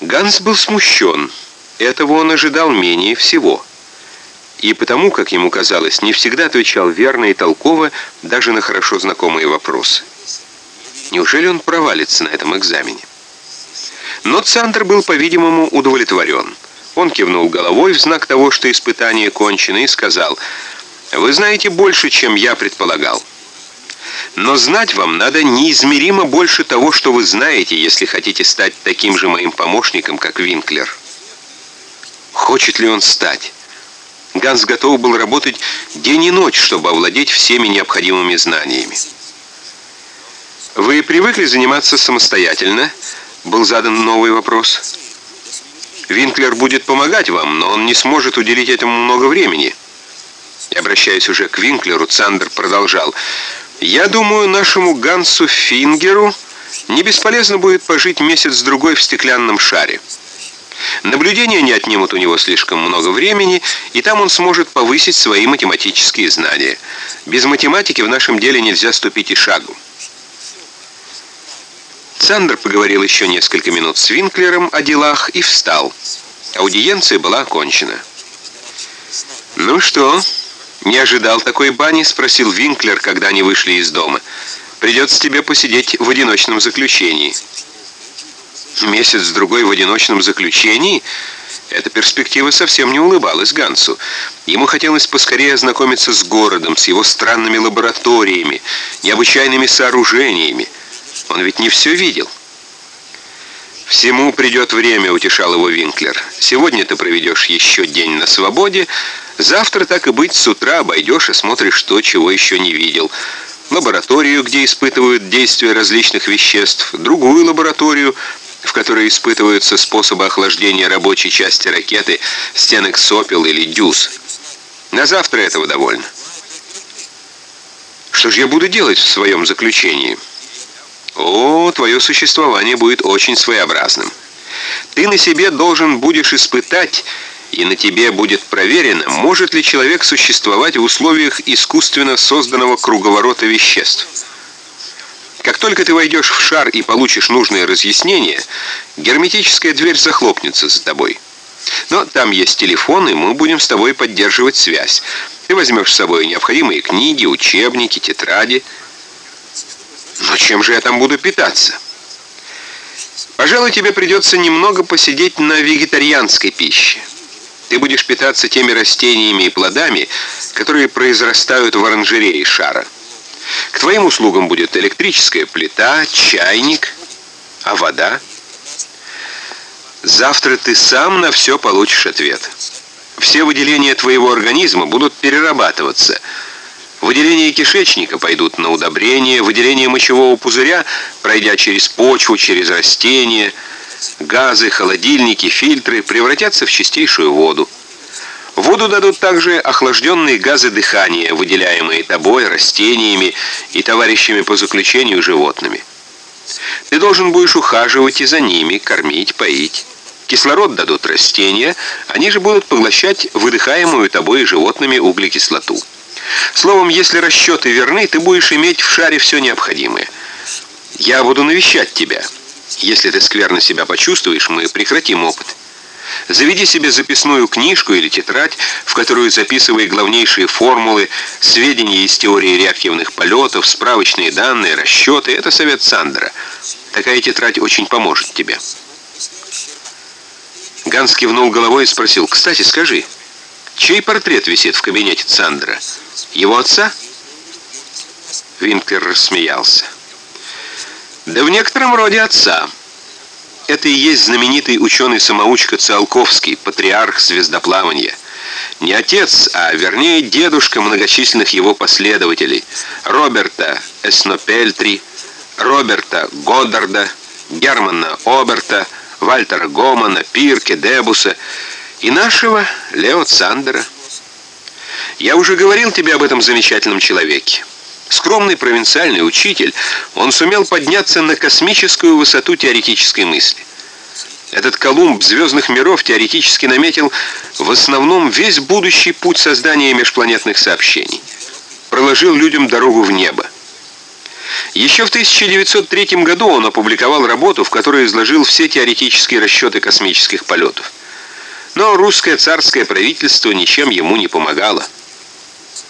Ганс был смущен. Этого он ожидал менее всего. И потому, как ему казалось, не всегда отвечал верно и толково даже на хорошо знакомые вопросы. Неужели он провалится на этом экзамене? Но Цандер был, по-видимому, удовлетворен. Он кивнул головой в знак того, что испытание кончено, и сказал, «Вы знаете больше, чем я предполагал. Но знать вам надо неизмеримо больше того, что вы знаете, если хотите стать таким же моим помощником, как Винклер». Хочет ли он стать? Ганс готов был работать день и ночь, чтобы овладеть всеми необходимыми знаниями. «Вы привыкли заниматься самостоятельно?» Был задан новый вопрос. Винклер будет помогать вам, но он не сможет уделить этому много времени. И обращаясь уже к Винклеру, Цандер продолжал. «Я думаю, нашему Гансу Фингеру не бесполезно будет пожить месяц-другой в стеклянном шаре. Наблюдения не отнимут у него слишком много времени, и там он сможет повысить свои математические знания. Без математики в нашем деле нельзя ступить и шагу». Сандер поговорил еще несколько минут с Винклером о делах и встал. Аудиенция была окончена. «Ну что, не ожидал такой бани?» — спросил Винклер, когда они вышли из дома. «Придется тебе посидеть в одиночном заключении». Месяц-другой в одиночном заключении? Эта перспектива совсем не улыбалась Гансу. Ему хотелось поскорее ознакомиться с городом, с его странными лабораториями, необычайными сооружениями. Он ведь не все видел. «Всему придет время», — утешал его Винклер. «Сегодня ты проведешь еще день на свободе, завтра, так и быть, с утра обойдешь и смотришь то, чего еще не видел. Лабораторию, где испытывают действие различных веществ, другую лабораторию, в которой испытываются способы охлаждения рабочей части ракеты, стенок сопел или дюз. На завтра этого довольно. Что же я буду делать в своем заключении?» О, твое существование будет очень своеобразным. Ты на себе должен будешь испытать, и на тебе будет проверено, может ли человек существовать в условиях искусственно созданного круговорота веществ. Как только ты войдешь в шар и получишь нужные разъяснения, герметическая дверь захлопнется за тобой. Но там есть телефон, и мы будем с тобой поддерживать связь. Ты возьмешь с собой необходимые книги, учебники, тетради – но чем же я там буду питаться? Пожалуй, тебе придется немного посидеть на вегетарианской пище. Ты будешь питаться теми растениями и плодами, которые произрастают в оранжерее шара. К твоим услугам будет электрическая плита, чайник, а вода? Завтра ты сам на все получишь ответ. Все выделения твоего организма будут перерабатываться – Выделения кишечника пойдут на удобрение, выделение мочевого пузыря, пройдя через почву, через растения, газы, холодильники, фильтры, превратятся в чистейшую воду. Воду дадут также охлажденные газы дыхания, выделяемые тобой, растениями и товарищами по заключению животными. Ты должен будешь ухаживать и за ними, кормить, поить. Кислород дадут растения, они же будут поглощать выдыхаемую тобой животными углекислоту. Словом, если расчеты верны, ты будешь иметь в шаре все необходимое. Я буду навещать тебя. Если ты скверно себя почувствуешь, мы прекратим опыт. Заведи себе записную книжку или тетрадь, в которую записывай главнейшие формулы, сведения из теории реактивных полетов, справочные данные, расчеты. Это совет Сандера. Такая тетрадь очень поможет тебе. Ганс кивнул головой и спросил, «Кстати, скажи, чей портрет висит в кабинете Сандера?» Его отца?» Винклер рассмеялся. «Да в некотором роде отца. Это и есть знаменитый ученый-самоучка Циолковский, патриарх звездоплавания. Не отец, а вернее дедушка многочисленных его последователей. Роберта Эснопельтри, Роберта Годдарда, Германа Оберта, Вальтера Гомана, Пирке, Дебуса и нашего Лео Цандера. Я уже говорил тебе об этом замечательном человеке. Скромный провинциальный учитель, он сумел подняться на космическую высоту теоретической мысли. Этот Колумб звездных миров теоретически наметил в основном весь будущий путь создания межпланетных сообщений. Проложил людям дорогу в небо. Еще в 1903 году он опубликовал работу, в которой изложил все теоретические расчеты космических полетов. Но русское царское правительство ничем ему не помогало.